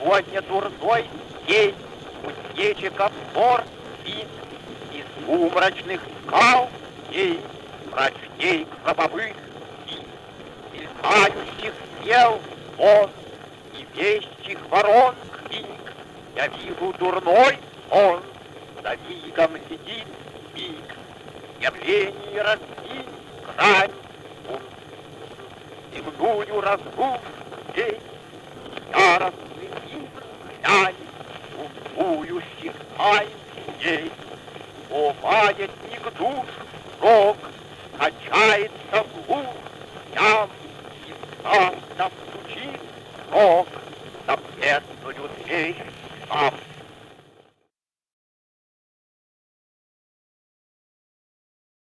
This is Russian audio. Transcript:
Сегодня дурной день, кузнечиков сор спит, Из сумрачных скал дней, мрачней гробовых спит, Мелькающих стрел он и вещих ворон крик. Я вижу дурной сон, за мигом летит миг, Явление раздвинь грань, Земную разгул день, бунтующих антидей. Умаятник душ рог, качается в глушь ям, и сам нам стучит рог запретную дверь. А